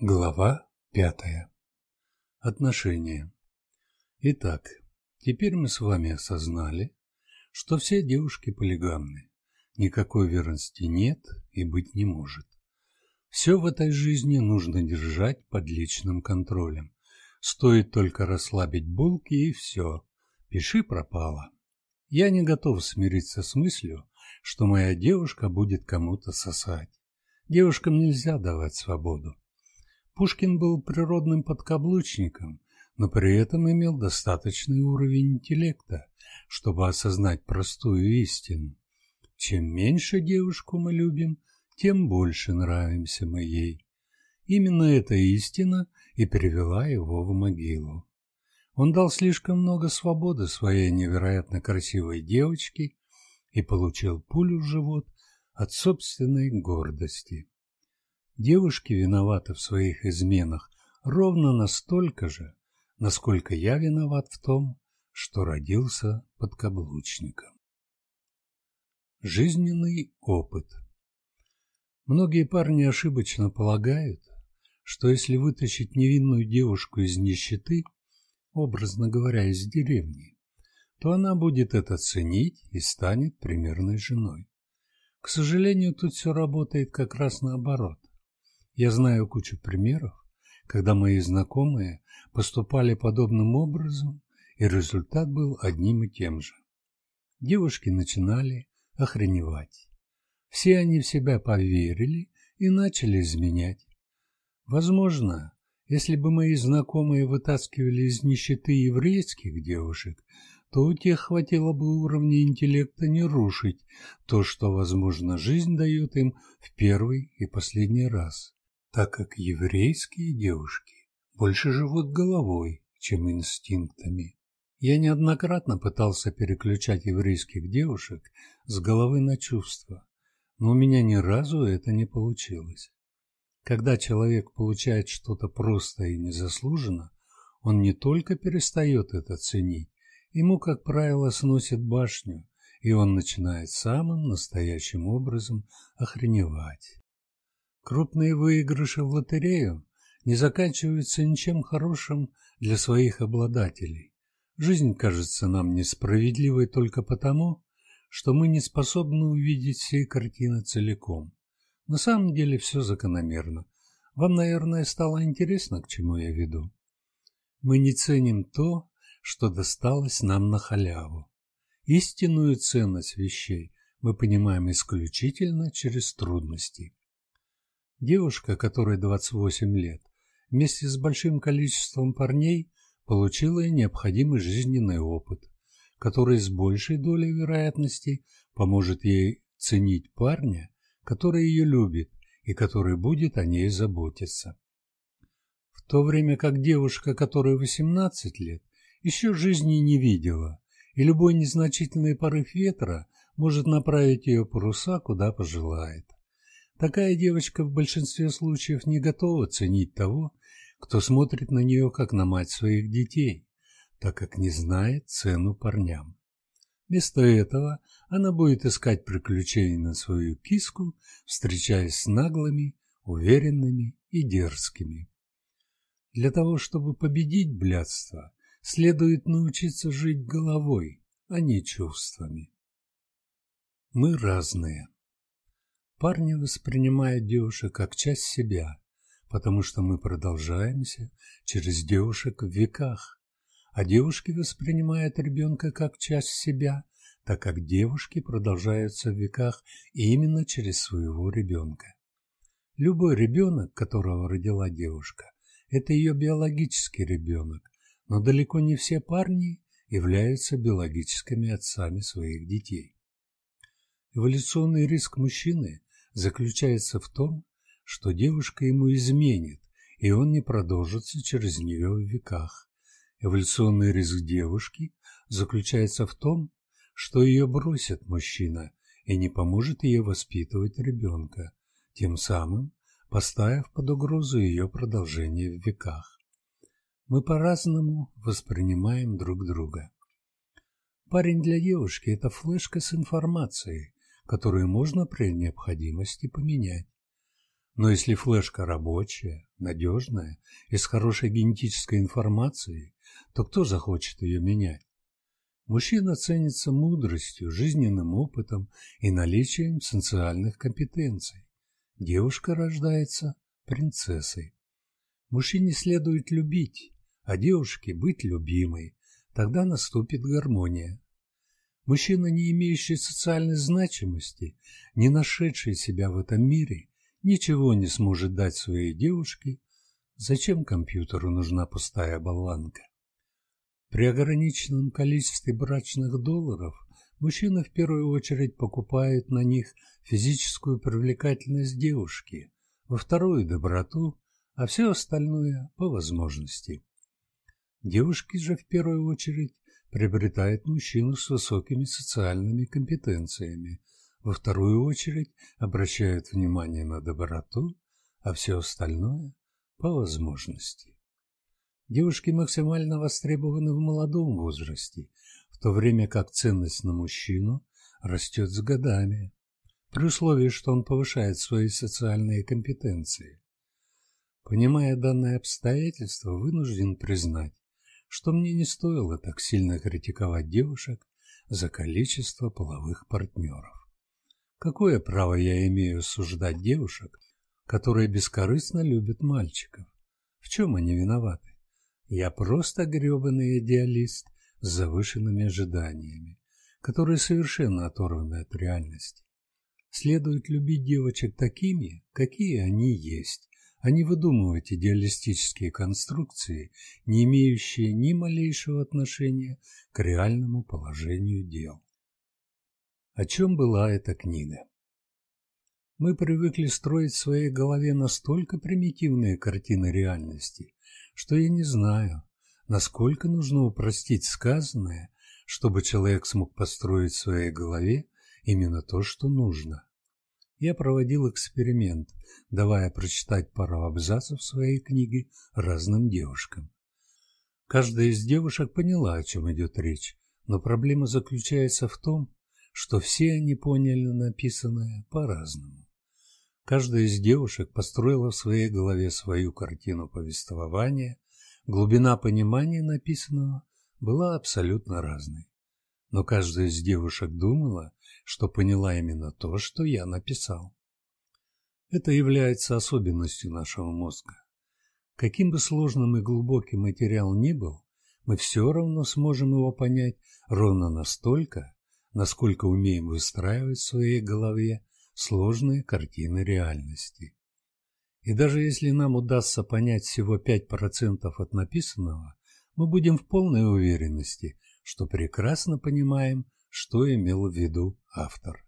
Глава пятая. Отношения. Итак, теперь мы с вами осознали, что все девушки полигамны. Никакой верности нет и быть не может. Все в этой жизни нужно держать под личным контролем. Стоит только расслабить булки и все. Пиши пропало. Я не готов смириться с мыслью, что моя девушка будет кому-то сосать. Девушкам нельзя давать свободу. Пушкин был природным подкаблучником, но при этом имел достаточный уровень интеллекта, чтобы осознать простую истину. Чем меньше девушку мы любим, тем больше нравимся мы ей. Именно эта истина и привела его в могилу. Он дал слишком много свободы своей невероятно красивой девочке и получил пулю в живот от собственной гордости. Девушки виноваты в своих изменах ровно настолько же, насколько я виноват в том, что родился подкаблучником. Жизненный опыт Многие парни ошибочно полагают, что если вытащить невинную девушку из нищеты, образно говоря, из деревни, то она будет это ценить и станет примерной женой. К сожалению, тут все работает как раз наоборот. Я знаю кучу примеров, когда мои знакомые поступали подобным образом, и результат был одним и тем же. Девушки начинали охреневать. Все они в себя поверили и начали изменять. Возможно, если бы мои знакомые вытаскивали из нищеты еврейских девушек, то у тех хватило бы уровня интеллекта не рушить то, что, возможно, жизнь дает им в первый и последний раз так как еврейские девушки больше живут головой, чем инстинктами. Я неоднократно пытался переключать еврейских девушек с головы на чувства, но у меня ни разу это не получилось. Когда человек получает что-то просто и незаслуженно, он не только перестает это ценить, ему, как правило, сносит башню, и он начинает самым настоящим образом охреневать. Крупные выигрыши в лотерею не заканчиваются ничем хорошим для своих обладателей. Жизнь кажется нам несправедливой только потому, что мы не способны увидеть всей картины целиком. На самом деле все закономерно. Вам, наверное, стало интересно, к чему я веду. Мы не ценим то, что досталось нам на халяву. Истинную ценность вещей мы понимаем исключительно через трудности. Девушка, которой 28 лет, вместе с большим количеством парней получила необходимый жизненный опыт, который с большей долей вероятности поможет ей ценить парня, который ее любит и который будет о ней заботиться. В то время как девушка, которой 18 лет, еще жизни не видела, и любой незначительный порыв ветра может направить ее паруса куда пожелает. Такая девочка в большинстве случаев не готова ценить того, кто смотрит на нее как на мать своих детей, так как не знает цену парням. Вместо этого она будет искать приключений на свою киску, встречаясь с наглыми, уверенными и дерзкими. Для того, чтобы победить блядство, следует научиться жить головой, а не чувствами. Мы разные. Парни воспринимают девушек как часть себя, потому что мы продолжаемся через девушек в веках, а девушки воспринимают ребенка как часть себя, так как девушки продолжаются в веках именно через своего ребенка. Любой ребенок, которого родила девушка, это ее биологический ребенок, но далеко не все парни являются биологическими отцами своих детей. Эволюционный риск мужчины заключается в том, что девушка ему изменит, и он не продолжится через нее в веках. Эволюционный риск девушки заключается в том, что ее бросит мужчина и не поможет ей воспитывать ребенка, тем самым поставив под угрозу ее продолжение в веках. Мы по-разному воспринимаем друг друга. Парень для девушки – это флешка с информацией, которую можно при необходимости поменять. Но если флешка рабочая, надежная и с хорошей генетической информацией, то кто захочет ее менять? Мужчина ценится мудростью, жизненным опытом и наличием социальных компетенций. Девушка рождается принцессой. Мужчине следует любить, а девушке быть любимой. Тогда наступит гармония. Мужчина, не имеющий социальной значимости, не нашедший себя в этом мире, ничего не сможет дать своей девушке. Зачем компьютеру нужна пустая болванка? При ограниченном количестве брачных долларов мужчина в первую очередь покупает на них физическую привлекательность девушки, во вторую – доброту, а все остальное – по возможности. Девушки же в первую очередь приобретают мужчину с высокими социальными компетенциями, во вторую очередь обращают внимание на доброту, а все остальное – по возможности. Девушки максимально востребованы в молодом возрасте, в то время как ценность на мужчину растет с годами, при условии, что он повышает свои социальные компетенции. Понимая данное обстоятельство, вынужден признать, что мне не стоило так сильно критиковать девушек за количество половых партнеров. Какое право я имею осуждать девушек, которые бескорыстно любят мальчиков? В чем они виноваты? Я просто гребаный идеалист с завышенными ожиданиями, которые совершенно оторваны от реальности. Следует любить девочек такими, какие они есть, а не выдумывать идеалистические конструкции, не имеющие ни малейшего отношения к реальному положению дел. О чем была эта книга? Мы привыкли строить в своей голове настолько примитивные картины реальности, что я не знаю, насколько нужно упростить сказанное, чтобы человек смог построить в своей голове именно то, что нужно. Я проводил эксперимент, давая прочитать пару абзацев своей книги разным девушкам. Каждая из девушек поняла, о чем идет речь, но проблема заключается в том, что все они поняли написанное по-разному. Каждая из девушек построила в своей голове свою картину повествования, глубина понимания написанного была абсолютно разной. Но каждая из девушек думала, что поняла именно то, что я написал. Это является особенностью нашего мозга. Каким бы сложным и глубоким материал ни был, мы все равно сможем его понять ровно настолько, насколько умеем выстраивать в своей голове сложные картины реальности. И даже если нам удастся понять всего 5% от написанного, мы будем в полной уверенности, что прекрасно понимаем, что имел в виду автор.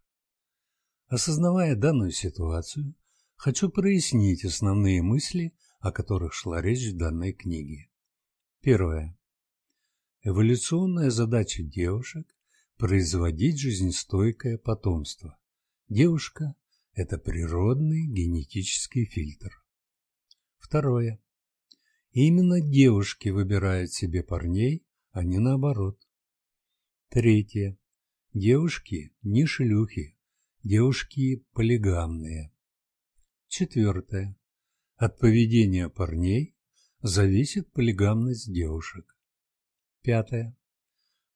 Осознавая данную ситуацию, хочу прояснить основные мысли, о которых шла речь в данной книге. Первое. Эволюционная задача девушек – производить жизнестойкое потомство. Девушка – это природный генетический фильтр. Второе. Именно девушки выбирают себе парней, а не наоборот. Третье. Девушки не шлюхи, девушки полигамные. Четвертое. От поведения парней зависит полигамность девушек. Пятое.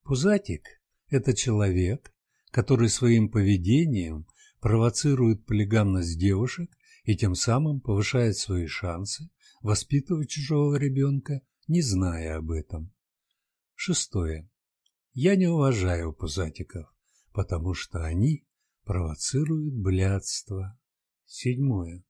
Пузатик – это человек, который своим поведением провоцирует полигамность девушек и тем самым повышает свои шансы воспитывать чужого ребенка, не зная об этом. Шестое. Я не уважаю пузатиков, потому что они провоцируют блядство. Седьмое.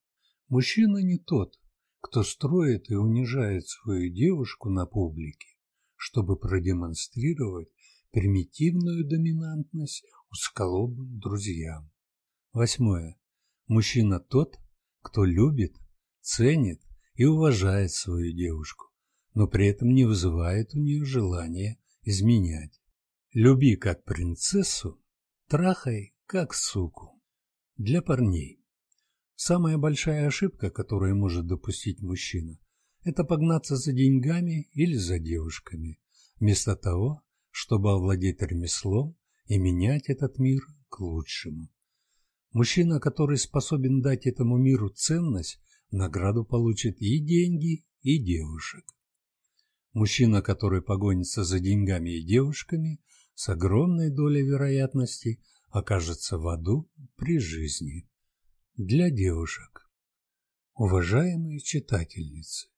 Мужчина не тот, кто строит и унижает свою девушку на публике, чтобы продемонстрировать примитивную доминантность узколобым друзьям. Восьмое. Мужчина тот, кто любит, ценит и уважает свою девушку, но при этом не вызывает у нее желания изменять. Люби как принцессу, трахай как суку. Для парней. Самая большая ошибка, которую может допустить мужчина, это погнаться за деньгами или за девушками, вместо того, чтобы овладеть ремеслом и менять этот мир к лучшему. Мужчина, который способен дать этому миру ценность, награду получит и деньги, и девушек. Мужчина, который погонится за деньгами и девушками, с огромной долей вероятности окажется в аду при жизни. Для девушек. Уважаемые читательницы,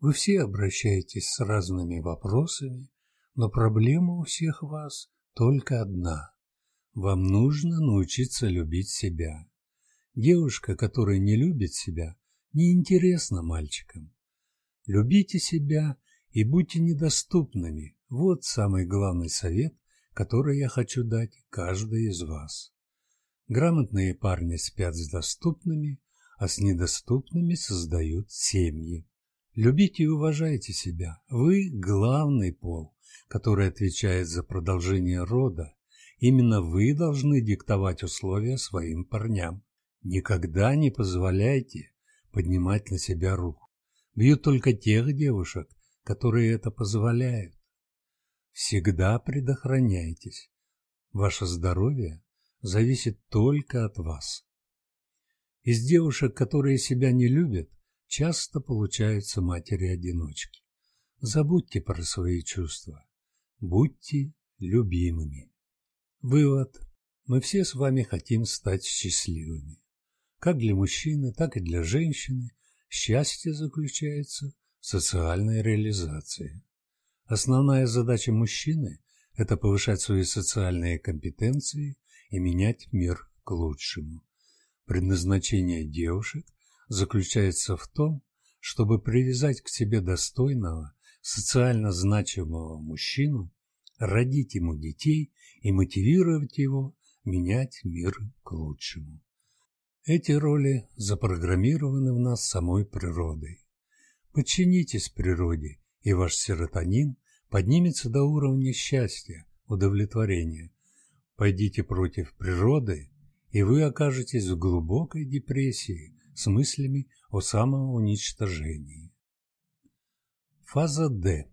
вы все обращаетесь с разными вопросами, но проблема у всех вас только одна. Вам нужно научиться любить себя. Девушка, которая не любит себя, неинтересна мальчикам. Любите себя и будьте недоступными. Вот самый главный совет, который я хочу дать каждой из вас. Грамотные парни спят с доступными, а с недоступными создают семьи. Любите и уважайте себя. Вы – главный пол, который отвечает за продолжение рода. Именно вы должны диктовать условия своим парням. Никогда не позволяйте поднимать на себя руку. Бьют только тех девушек, которые это позволяют. Всегда предохраняйтесь. Ваше здоровье зависит только от вас. Из девушек, которые себя не любят, часто получаются матери-одиночки. Забудьте про свои чувства. Будьте любимыми. Вывод. Мы все с вами хотим стать счастливыми. Как для мужчины, так и для женщины счастье заключается в социальной реализации. Основная задача мужчины – это повышать свои социальные компетенции и менять мир к лучшему. Предназначение девушек заключается в том, чтобы привязать к себе достойного, социально значимого мужчину, родить ему детей и мотивировать его менять мир к лучшему. Эти роли запрограммированы в нас самой природой. Подчинитесь природе, и ваш серотонин поднимется до уровня счастья, удовлетворения. Пойдите против природы, и вы окажетесь в глубокой депрессии с мыслями о самоуничтожении. Фаза D.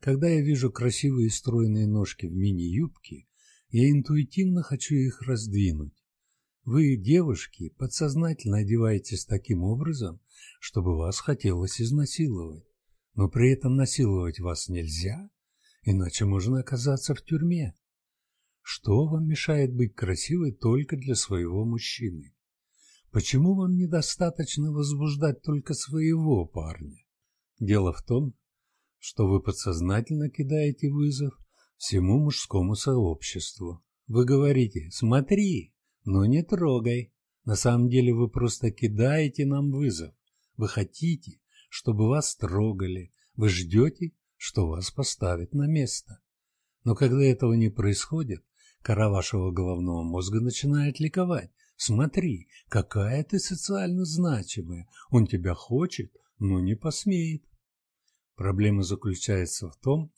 Когда я вижу красивые стройные ножки в мини-юбке, я интуитивно хочу их раздвинуть. Вы, девушки, подсознательно одеваетесь таким образом, чтобы вас хотелось изнасиловать. Но при этом насиловать вас нельзя, иначе можно оказаться в тюрьме. Что вам мешает быть красивой только для своего мужчины? Почему вам недостаточно возбуждать только своего парня? Дело в том, что вы подсознательно кидаете вызов всему мужскому сообществу. Вы говорите «смотри», но не трогай. На самом деле вы просто кидаете нам вызов. Вы хотите, чтобы вас трогали. Вы ждете, что вас поставят на место. Но когда этого не происходит, кора вашего головного мозга начинает ликовать. Смотри, какая ты социально значимая. Он тебя хочет, но не посмеет. Проблема заключается в том,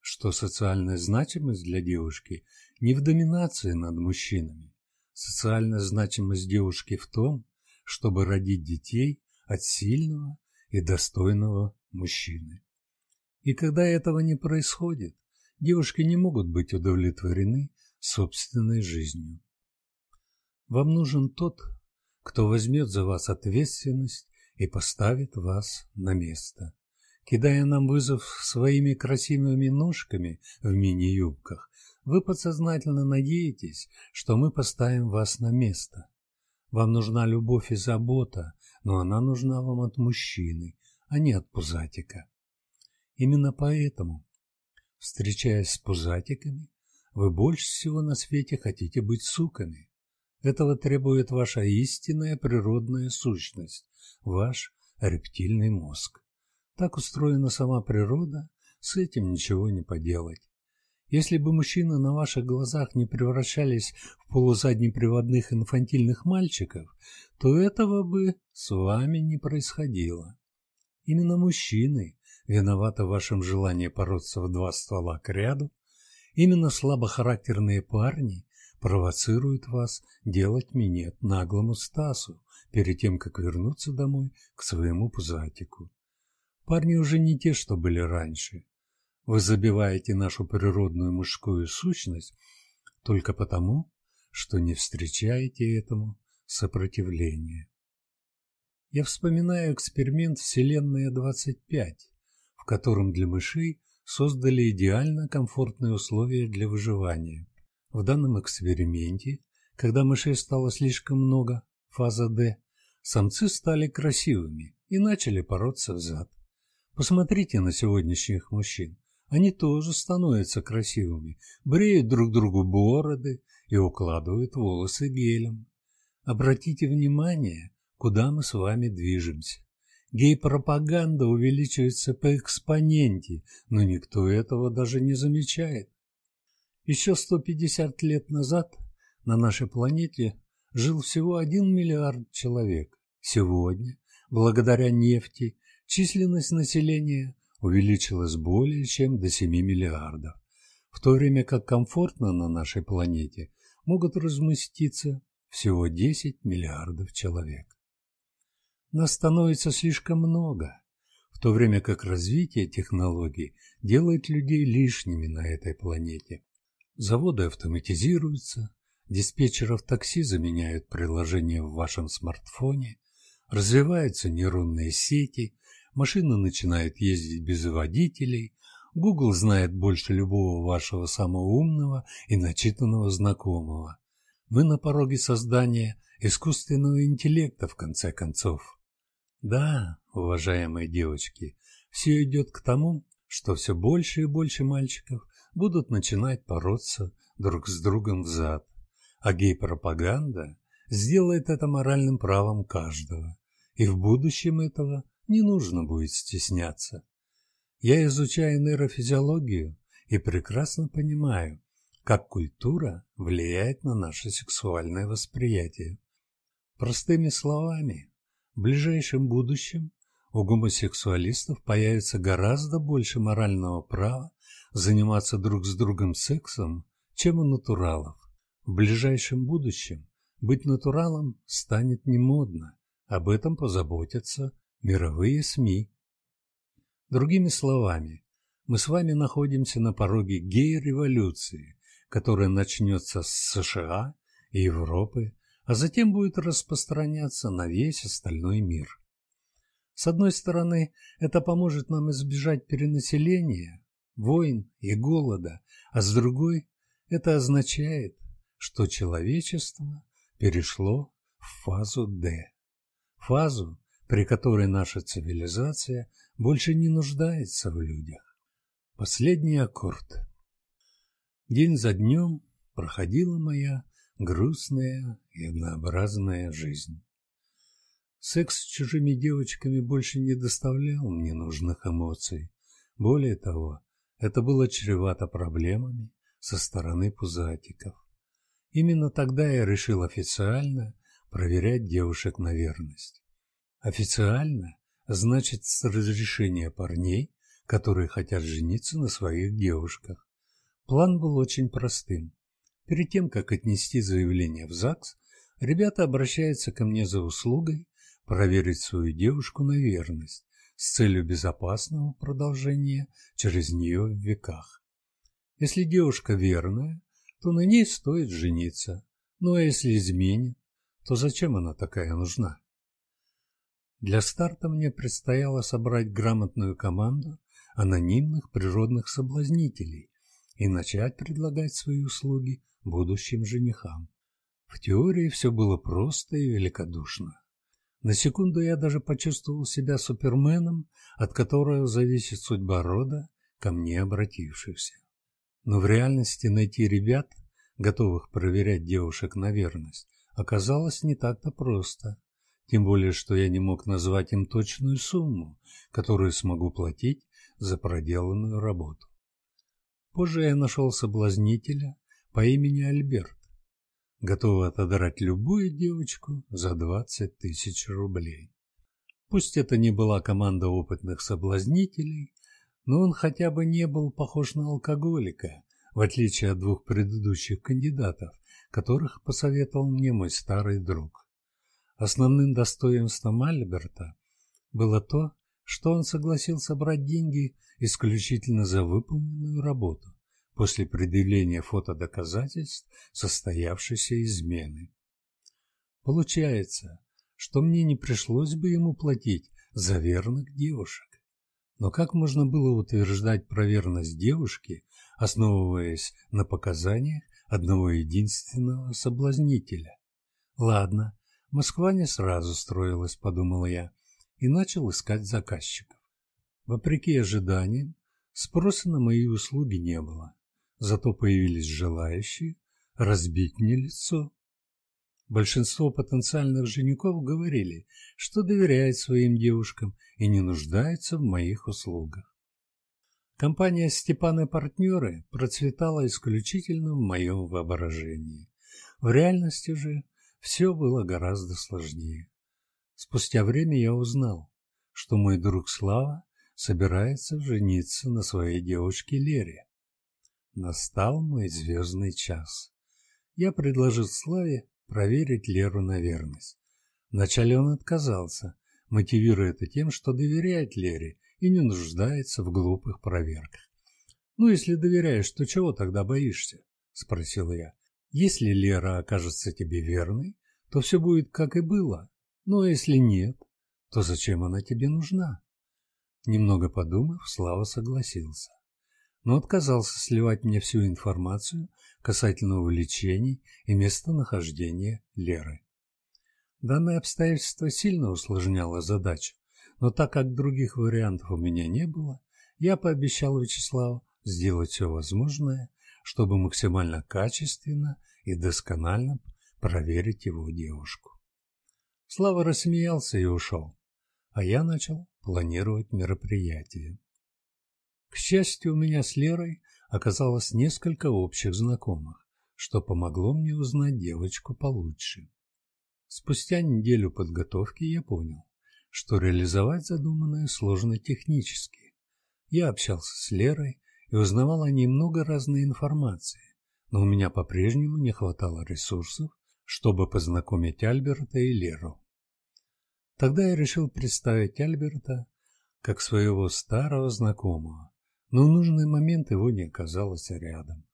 что социальная значимость для девушки не в доминации над мужчинами. Социальная значимость девушки в том, чтобы родить детей от сильного и достойного мужчины. И когда этого не происходит, девушки не могут быть удовлетворены собственной жизнью. Вам нужен тот, кто возьмет за вас ответственность и поставит вас на место. Кидая нам вызов своими красивыми ножками в мини-юбках, вы подсознательно надеетесь, что мы поставим вас на место. Вам нужна любовь и забота, но она нужна вам от мужчины, а не от пузатика. Именно поэтому, встречаясь с пузатиками, вы больше всего на свете хотите быть суками. Этого требует ваша истинная природная сущность, ваш рептильный мозг. Так устроена сама природа, с этим ничего не поделать. Если бы мужчины на ваших глазах не превращались в полузаднеприводных инфантильных мальчиков, то этого бы с вами не происходило. Именно мужчины виноваты в вашем желании бороться в два ствола к ряду. Именно слабохарактерные парни провоцируют вас делать минет наглому Стасу перед тем, как вернуться домой к своему пузатику. Парни уже не те, что были раньше. Вы забиваете нашу природную мужскую сущность только потому, что не встречаете этому сопротивления. Я вспоминаю эксперимент «Вселенная-25», в котором для мышей создали идеально комфортные условия для выживания. В данном эксперименте, когда мышей стало слишком много, фаза D, самцы стали красивыми и начали бороться взад. Посмотрите на сегодняшних мужчин. Они тоже становятся красивыми, бреют друг другу бороды и укладывают волосы гелем. Обратите внимание, куда мы с вами движемся. Гей-пропаганда увеличивается по экспоненте, но никто этого даже не замечает. Еще 150 лет назад на нашей планете жил всего 1 миллиард человек. Сегодня, благодаря нефти, численность населения увеличилась более чем до 7 миллиардов, в то время как комфортно на нашей планете могут разместиться всего 10 миллиардов человек. Нас становится слишком много, в то время как развитие технологий делает людей лишними на этой планете. Заводы автоматизируются, диспетчеров такси заменяют приложения в вашем смартфоне, развиваются нейронные сети, машины начинают ездить без водителей, Google знает больше любого вашего самого умного и начитанного знакомого. Вы на пороге создания искусственного интеллекта, в конце концов. Да, уважаемые девочки, все идет к тому, что все больше и больше мальчиков будут начинать бороться друг с другом взад, а гей-пропаганда сделает это моральным правом каждого, и в будущем этого не нужно будет стесняться. Я изучаю нейрофизиологию и прекрасно понимаю, как культура влияет на наше сексуальное восприятие. Простыми словами, в ближайшем будущем у гомосексуалистов появится гораздо больше морального права заниматься друг с другом сексом, чем у натуралов. В ближайшем будущем быть натуралом станет немодно, об этом позаботятся мировые СМИ. Другими словами, мы с вами находимся на пороге гей-революции, которая начнется с США и Европы а затем будет распространяться на весь остальной мир. С одной стороны, это поможет нам избежать перенаселения, войн и голода, а с другой, это означает, что человечество перешло в фазу D, фазу, при которой наша цивилизация больше не нуждается в людях. Последний аккорд. День за днем проходила моя грустная и однообразная жизнь. Секс с чужими девочками больше не доставлял мне нужных эмоций. Более того, это было чревато проблемами со стороны пузатиков. Именно тогда я решил официально проверять девушек на верность. Официально значит с разрешения парней, которые хотят жениться на своих девушках. План был очень простым. Перед тем, как отнести заявление в ЗАГС, ребята обращаются ко мне за услугой проверить свою девушку на верность с целью безопасного продолжения через нее в веках. Если девушка верная, то на ней стоит жениться, ну а если изменит, то зачем она такая нужна? Для старта мне предстояло собрать грамотную команду анонимных природных соблазнителей и начать предлагать свои услуги будущим женихам. В теории все было просто и великодушно. На секунду я даже почувствовал себя суперменом, от которого зависит судьба рода, ко мне обратившихся. Но в реальности найти ребят, готовых проверять девушек на верность, оказалось не так-то просто. Тем более, что я не мог назвать им точную сумму, которую смогу платить за проделанную работу. Позже я нашел соблазнителя, по имени Альберт, готовый отодрать любую девочку за 20 тысяч рублей. Пусть это не была команда опытных соблазнителей, но он хотя бы не был похож на алкоголика, в отличие от двух предыдущих кандидатов, которых посоветовал мне мой старый друг. Основным достоинством Альберта было то, что он согласился брать деньги исключительно за выполненную работу после предъявления фотодоказательств состоявшейся измены. Получается, что мне не пришлось бы ему платить за верных девушек. Но как можно было утверждать про верность девушки, основываясь на показаниях одного единственного соблазнителя? Ладно, Москва не сразу строилась, подумал я, и начал искать заказчиков. Вопреки ожиданиям, спроса на мои услуги не было, зато появились желающие разбить мне лицо. Большинство потенциальных женихов говорили, что доверяют своим девушкам и не нуждаются в моих услугах. Компания «Степан и партнеры» процветала исключительно в моем воображении. В реальности же все было гораздо сложнее. Спустя время я узнал, что мой друг Слава собирается жениться на своей девушке Лере. Настал мой звездный час. Я предложил Славе проверить Леру на верность. Вначале он отказался, мотивируя это тем, что доверяет Лере и не нуждается в глупых проверках. «Ну, если доверяешь, то чего тогда боишься?» – спросил я. «Если Лера окажется тебе верной, то все будет как и было. Но если нет, то зачем она тебе нужна?» Немного подумав, Слава согласился но отказался сливать мне всю информацию касательно увлечений и местонахождения Леры. Данное обстоятельство сильно усложняло задачу, но так как других вариантов у меня не было, я пообещал Вячеславу сделать все возможное, чтобы максимально качественно и досконально проверить его девушку. Слава рассмеялся и ушел, а я начал планировать мероприятие. К счастью, у меня с Лерой оказалось несколько общих знакомых, что помогло мне узнать девочку получше. Спустя неделю подготовки я понял, что реализовать задуманное сложно технически. Я общался с Лерой и узнавал о ней много разной информации, но у меня по-прежнему не хватало ресурсов, чтобы познакомить Альберта и Леру. Тогда я решил представить Альберта как своего старого знакомого, но в нужный момент его не оказалось рядом.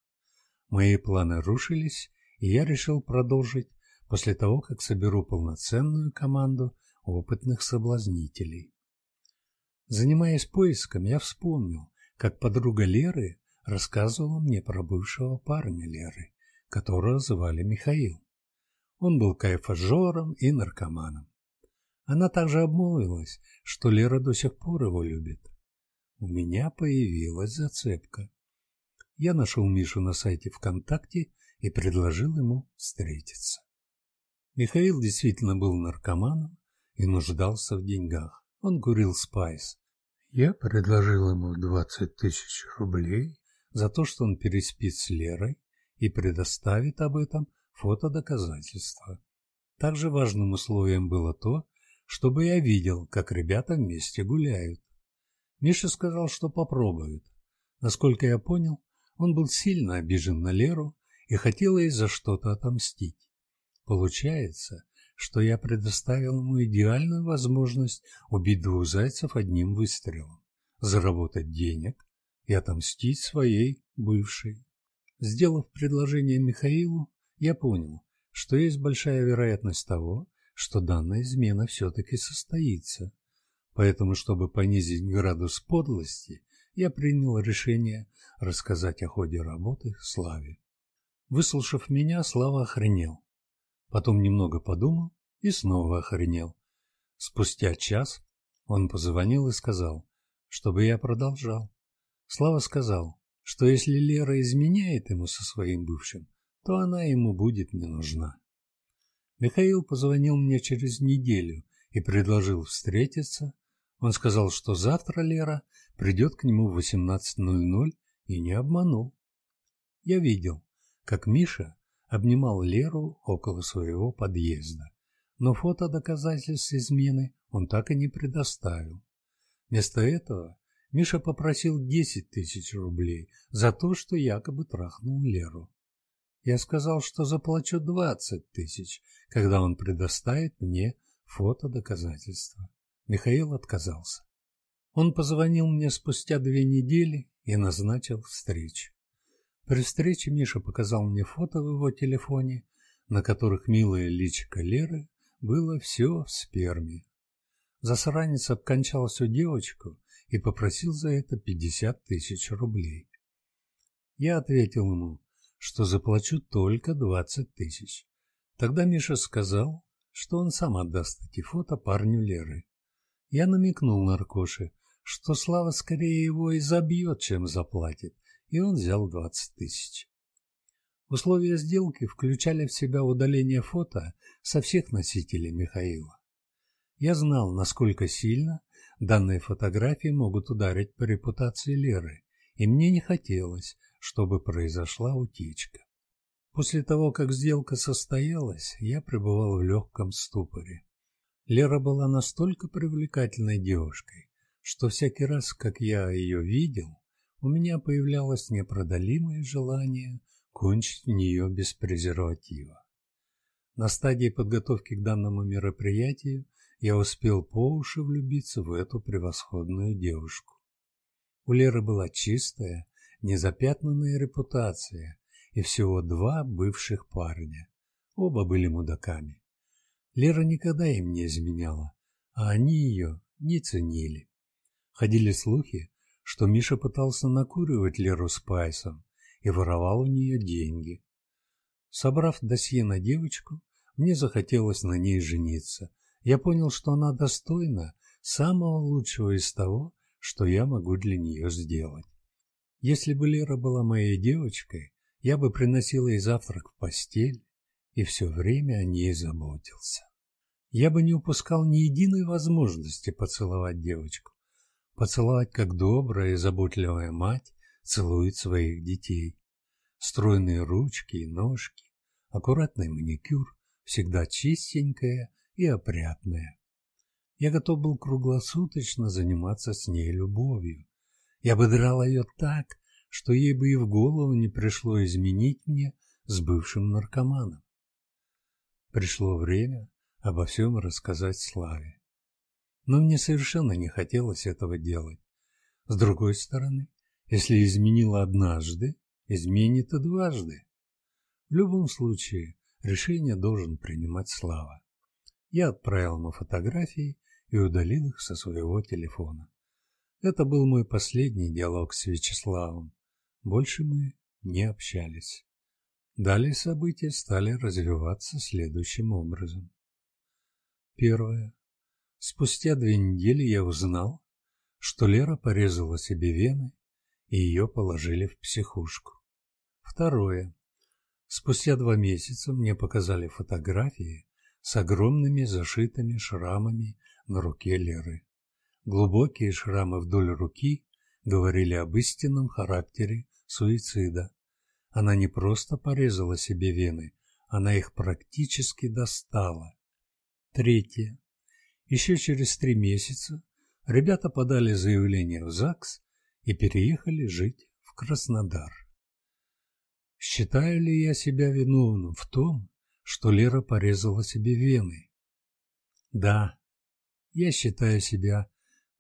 Мои планы рушились, и я решил продолжить после того, как соберу полноценную команду опытных соблазнителей. Занимаясь поиском, я вспомнил, как подруга Леры рассказывала мне про бывшего парня Леры, которого звали Михаил. Он был кайфажором и наркоманом. Она также обмолвилась, что Лера до сих пор его любит. У меня появилась зацепка. Я нашел Мишу на сайте ВКонтакте и предложил ему встретиться. Михаил действительно был наркоманом и нуждался в деньгах. Он курил спайс. Я предложил ему 20 тысяч рублей за то, что он переспит с Лерой и предоставит об этом фотодоказательства. Также важным условием было то, чтобы я видел, как ребята вместе гуляют. Миша сказал, что попробует. Насколько я понял, он был сильно обижен на Леру и хотел ей за что-то отомстить. Получается, что я предоставил ему идеальную возможность убить двух зайцев одним выстрелом, заработать денег и отомстить своей бывшей. Сделав предложение Михаилу, я понял, что есть большая вероятность того, что данная измена все-таки состоится. Поэтому, чтобы понизить градус подлости, я принял решение рассказать о ходе работы Славе. Выслушав меня, Слава охренел. Потом немного подумал и снова охренел. Спустя час он позвонил и сказал, чтобы я продолжал. Слава сказал, что если Лера изменяет ему со своим бывшим, то она ему будет не нужна. Михаил позвонил мне через неделю и предложил встретиться он сказал, что завтра Лера придет к нему в 18.00 и не обманул. Я видел, как Миша обнимал Леру около своего подъезда, но фото доказательств измены он так и не предоставил. Вместо этого Миша попросил 10 тысяч рублей за то, что якобы трахнул Леру. Я сказал, что заплачу 20 тысяч, когда он предоставит мне фото доказательства. Михаил отказался. Он позвонил мне спустя две недели и назначил встречу. При встрече Миша показал мне фото в его телефоне, на которых милая личико Леры было все в сперме. Засранец обкончал всю девочку и попросил за это пятьдесят тысяч рублей. Я ответил ему, что заплачу только двадцать тысяч. Тогда Миша сказал, что он сам отдаст эти фото парню Леры. Я намекнул Наркоше, что Слава скорее его и забьет, чем заплатит, и он взял двадцать тысяч. Условия сделки включали в себя удаление фото со всех носителей Михаила. Я знал, насколько сильно данные фотографии могут ударить по репутации Леры, и мне не хотелось, чтобы произошла утечка. После того, как сделка состоялась, я пребывал в легком ступоре. Лера была настолько привлекательной девушкой, что всякий раз, как я ее видел, у меня появлялось непродолимое желание кончить в нее без презерватива. На стадии подготовки к данному мероприятию я успел по уши влюбиться в эту превосходную девушку. У Леры была чистая, незапятнанная репутация и всего два бывших парня. Оба были мудаками. Лера никогда им не изменяла, а они ее не ценили. Ходили слухи, что Миша пытался накуривать Леру с Пайсом и воровал у нее деньги. Собрав досье на девочку, мне захотелось на ней жениться. Я понял, что она достойна самого лучшего из того, что я могу для нее сделать. Если бы Лера была моей девочкой, я бы приносила ей завтрак в постель и все время о ней заботился. Я бы не упускал ни единой возможности поцеловать девочку, поцеловать, как добрая и заботливая мать целует своих детей. Стройные ручки и ножки, аккуратный маникюр, всегда чистенькая и опрятная. Я готов был круглосуточно заниматься с ней любовью. Я бы драл ее так, что ей бы и в голову не пришло изменить мне с бывшим наркоманом. Пришло время обо всем рассказать Славе. Но мне совершенно не хотелось этого делать. С другой стороны, если изменила однажды, изменит и дважды. В любом случае, решение должен принимать Слава. Я отправил ему фотографии и удалил их со своего телефона. Это был мой последний диалог с Вячеславом. Больше мы не общались. Далее события стали развиваться следующим образом. Первое. Спустя две недели я узнал, что Лера порезала себе вены, и ее положили в психушку. Второе. Спустя два месяца мне показали фотографии с огромными зашитыми шрамами на руке Леры. Глубокие шрамы вдоль руки говорили об истинном характере суицида. Она не просто порезала себе вены, она их практически достала. Третье. Еще через три месяца ребята подали заявление в ЗАГС и переехали жить в Краснодар. Считаю ли я себя виновным в том, что Лера порезала себе вены? Да, я считаю себя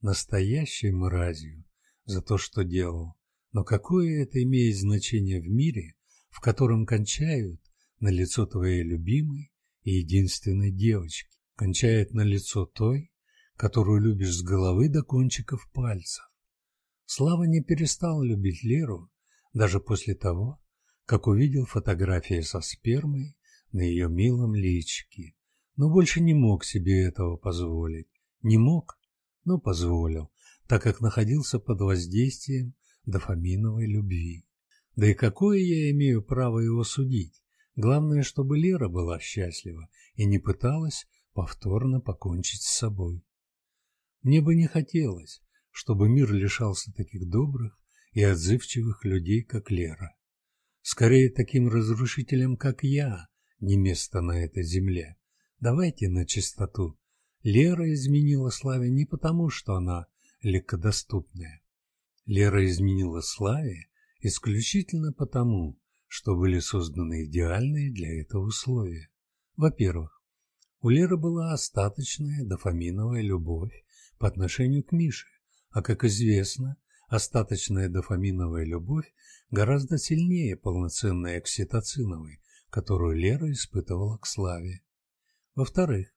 настоящей мразью за то, что делал. Но какое это имеет значение в мире, в котором кончают на лицо твоей любимой и единственной девочки, кончает на лицо той, которую любишь с головы до кончиков пальцев. Слава не перестал любить Леру даже после того, как увидел фотографии со спермой на ее милом личике, но больше не мог себе этого позволить. Не мог, но позволил, так как находился под воздействием дофаминовой любви. Да и какое я имею право его судить? Главное, чтобы Лера была счастлива и не пыталась повторно покончить с собой. Мне бы не хотелось, чтобы мир лишался таких добрых и отзывчивых людей, как Лера. Скорее, таким разрушителям, как я, не место на этой земле. Давайте на чистоту. Лера изменила Славе не потому, что она легкодоступная. Лера изменила Славе исключительно потому, что были созданы идеальные для этого условия. Во-первых, у Леры была остаточная дофаминовая любовь по отношению к Мише, а, как известно, остаточная дофаминовая любовь гораздо сильнее полноценной окситоциновой, которую Лера испытывала к Славе. Во-вторых,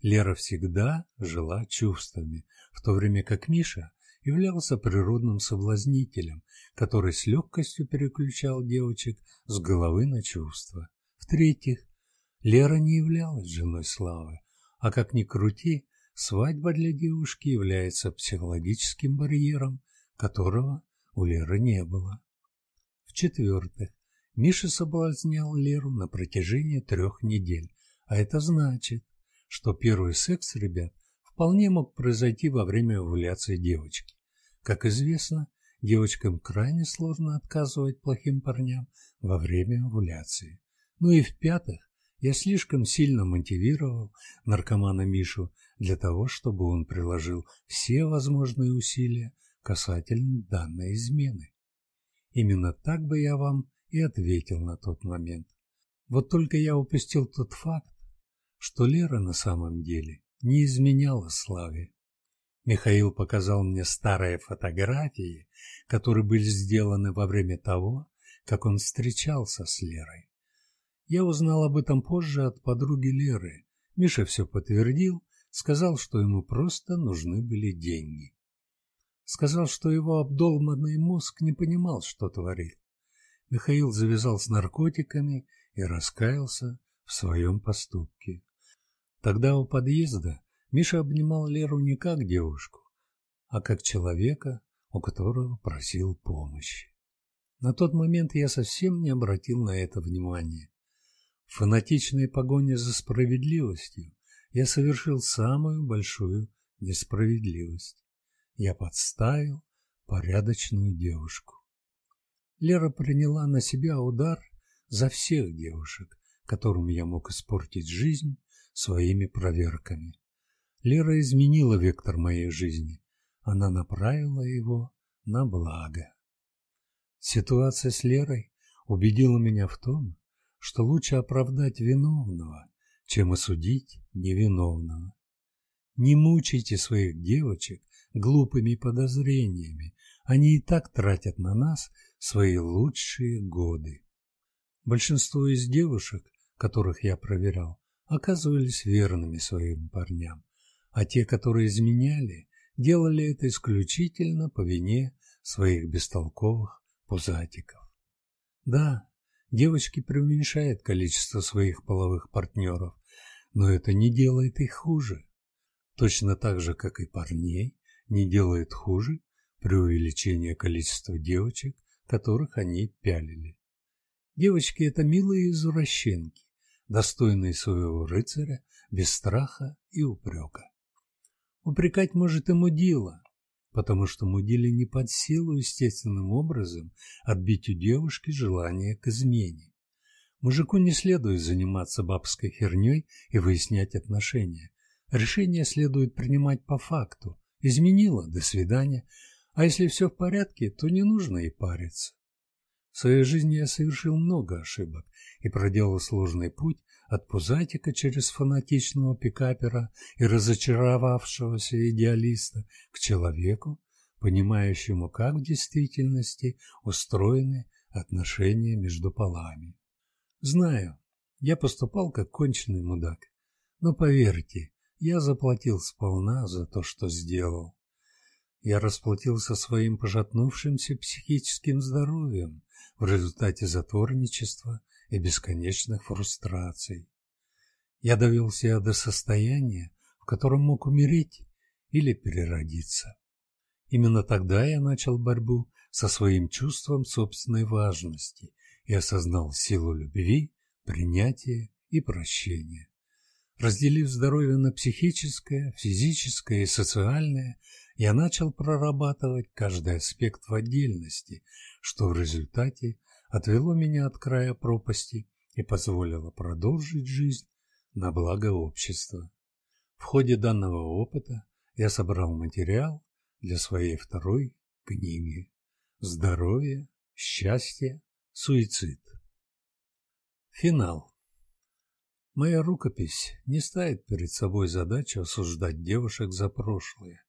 Лера всегда жила чувствами, в то время как Миша являлся природным соблазнителем, который с легкостью переключал девочек с головы на чувства. В-третьих, Лера не являлась женой Славы, а как ни крути, свадьба для девушки является психологическим барьером, которого у Леры не было. В-четвертых, Миша соблазнял Леру на протяжении трех недель, а это значит, что первый секс ребят вполне мог произойти во время овуляции девочки. Как известно, девочкам крайне сложно отказывать плохим парням во время овуляции. Ну и в-пятых, я слишком сильно мотивировал наркомана Мишу для того, чтобы он приложил все возможные усилия касательно данной измены. Именно так бы я вам и ответил на тот момент. Вот только я упустил тот факт, что Лера на самом деле не изменяла Славе. Михаил показал мне старые фотографии, которые были сделаны во время того, как он встречался с Лерой. Я узнал об этом позже от подруги Леры. Миша все подтвердил, сказал, что ему просто нужны были деньги. Сказал, что его обдолманный мозг не понимал, что творит. Михаил завязал с наркотиками и раскаялся в своем поступке. Тогда у подъезда Миша обнимал Леру не как девушку, а как человека, у которого просил помощи. На тот момент я совсем не обратил на это внимания. Фанатичной погоне за справедливостью я совершил самую большую несправедливость. Я подставил порядочную девушку. Лера приняла на себя удар за всех девушек, которым я мог испортить жизнь своими проверками. Лера изменила вектор моей жизни. Она направила его на благо. Ситуация с Лерой убедила меня в том, что лучше оправдать виновного, чем осудить невиновного. Не мучайте своих девочек глупыми подозрениями, они и так тратят на нас свои лучшие годы. Большинство из девушек, которых я проверял, оказывались верными своим парням а те, которые изменяли, делали это исключительно по вине своих бестолковых пузатиков. Да, девочки преуменьшают количество своих половых партнеров, но это не делает их хуже. Точно так же, как и парней, не делает хуже преувеличение количества девочек, которых они пялили. Девочки – это милые извращенки, достойные своего рыцаря без страха и упрека. Упрекать может и мудила, потому что мудиле не под силу естественным образом отбить у девушки желание к измене. Мужику не следует заниматься бабской херней и выяснять отношения. Решение следует принимать по факту. Изменила – до свидания. А если все в порядке, то не нужно и париться. В своей жизни я совершил много ошибок и проделал сложный путь от пузатика через фанатичного пикапера и разочаровавшегося идеалиста к человеку, понимающему, как в действительности устроены отношения между полами. Знаю, я поступал как конченый мудак, но поверьте, я заплатил сполна за то, что сделал. Я расплатился своим пожатнувшимся психическим здоровьем в результате затворничества и бесконечных фрустраций. Я довел себя до состояния, в котором мог умереть или переродиться. Именно тогда я начал борьбу со своим чувством собственной важности и осознал силу любви, принятия и прощения. Разделив здоровье на психическое, физическое и социальное, я начал прорабатывать каждый аспект в отдельности, что в результате отвело меня от края пропасти и позволило продолжить жизнь на благо общества. В ходе данного опыта я собрал материал для своей второй книги «Здоровье, счастье, суицид». Финал. Моя рукопись не ставит перед собой задачу осуждать девушек за прошлое.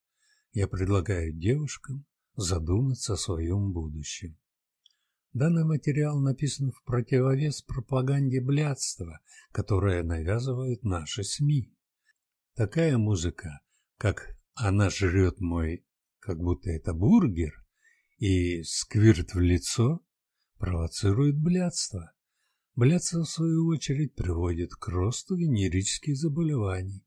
Я предлагаю девушкам задуматься о своем будущем. Данный материал написан в противовес пропаганде блядства, которое навязывают наши СМИ. Такая музыка, как «Она жрет мой, как будто это бургер» и «Сквирт в лицо» провоцирует блядство. Блядство, в свою очередь, приводит к росту венерических заболеваний,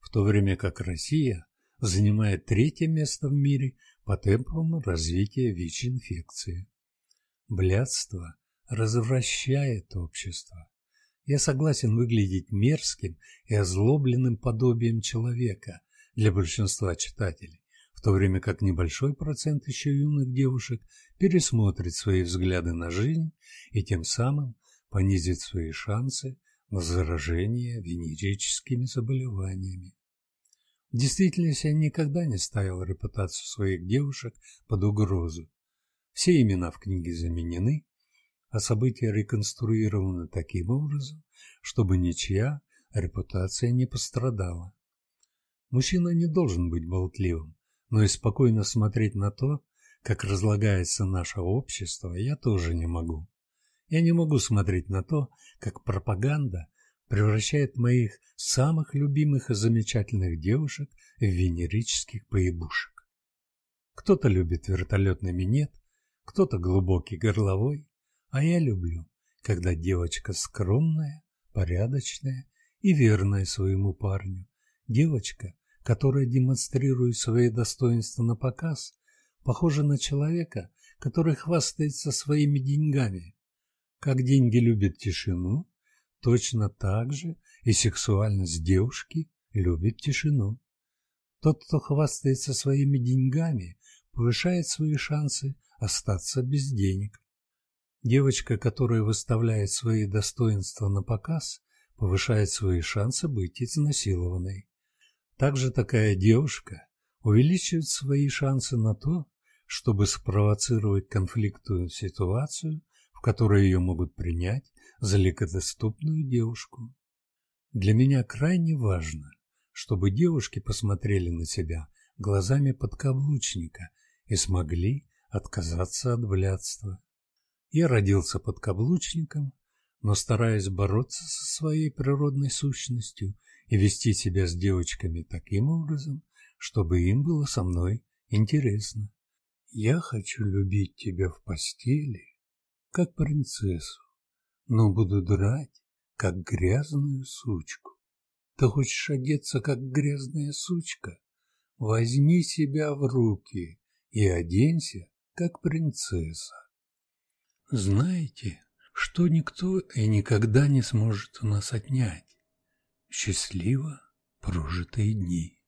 в то время как Россия занимает третье место в мире по темпам развития ВИЧ-инфекции. Блядство развращает общество. Я согласен выглядеть мерзким и озлобленным подобием человека для большинства читателей, в то время как небольшой процент еще юных девушек пересмотрит свои взгляды на жизнь и тем самым понизит свои шансы на заражение венерическими заболеваниями. В действительности я никогда не ставил репутацию своих девушек под угрозу. Все имена в книге заменены, а события реконструированы таким образом, чтобы ничья репутация не пострадала. Мужчина не должен быть болтливым, но и спокойно смотреть на то, как разлагается наше общество, я тоже не могу. Я не могу смотреть на то, как пропаганда превращает моих самых любимых и замечательных девушек в венерических поебушек. Кто-то любит вертолетный минет, кто-то глубокий горловой, а я люблю, когда девочка скромная, порядочная и верная своему парню. Девочка, которая демонстрирует свои достоинства на показ, похожа на человека, который хвастается своими деньгами. Как деньги любят тишину, точно так же и сексуальность девушки любит тишину. Тот, кто хвастается своими деньгами, повышает свои шансы остаться без денег. Девочка, которая выставляет свои достоинства на показ, повышает свои шансы быть изнасилованной. Также такая девушка увеличивает свои шансы на то, чтобы спровоцировать конфликтную ситуацию, в которой ее могут принять за легкодоступную девушку. Для меня крайне важно, чтобы девушки посмотрели на себя глазами подкаблучника и смогли отказаться от блядства. Я родился под каблучником, но стараюсь бороться со своей природной сущностью и вести себя с девочками таким образом, чтобы им было со мной интересно. Я хочу любить тебя в постели, как принцессу, но буду драть, как грязную сучку. Ты хочешь одеться, как грязная сучка? Возьми себя в руки и оденься, как принцесса. Знаете, что никто и никогда не сможет у нас отнять? Счастливо прожитые дни.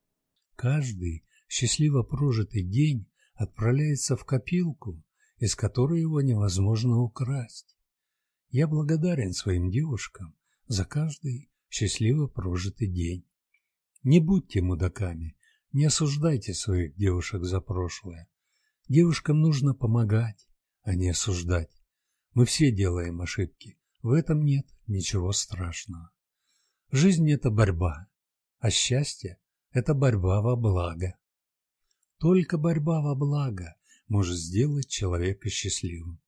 Каждый счастливо прожитый день отправляется в копилку, из которой его невозможно украсть. Я благодарен своим девушкам за каждый счастливо прожитый день. Не будьте мудаками, не осуждайте своих девушек за прошлое. Девушкам нужно помогать, а не осуждать. Мы все делаем ошибки. В этом нет ничего страшного. Жизнь – это борьба, а счастье – это борьба во благо. Только борьба во благо может сделать человека счастливым.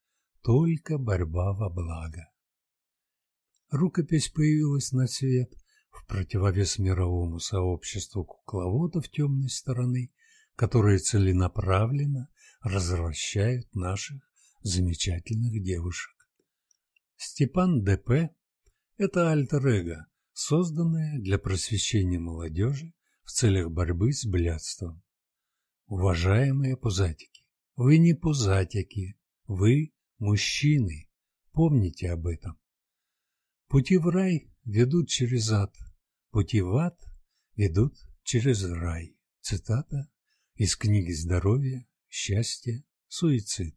Только борьба во благо. Рукопись появилась на свет в противовес мировому сообществу кукловодов темной стороны, которые целенаправленно развращают наших замечательных девушек. Степан Д.П. – это альтер-эго, созданное для просвещения молодежи в целях борьбы с блядством. Уважаемые пузатики, вы не пузатики, вы мужчины, помните об этом. Пути в рай ведут через ад, пути в ад ведут через рай. Цитата из книги «Здоровье, счастье, суицид».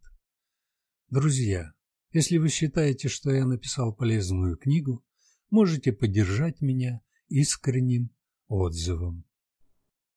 Друзья, если вы считаете, что я написал полезную книгу, можете поддержать меня искренним отзывом.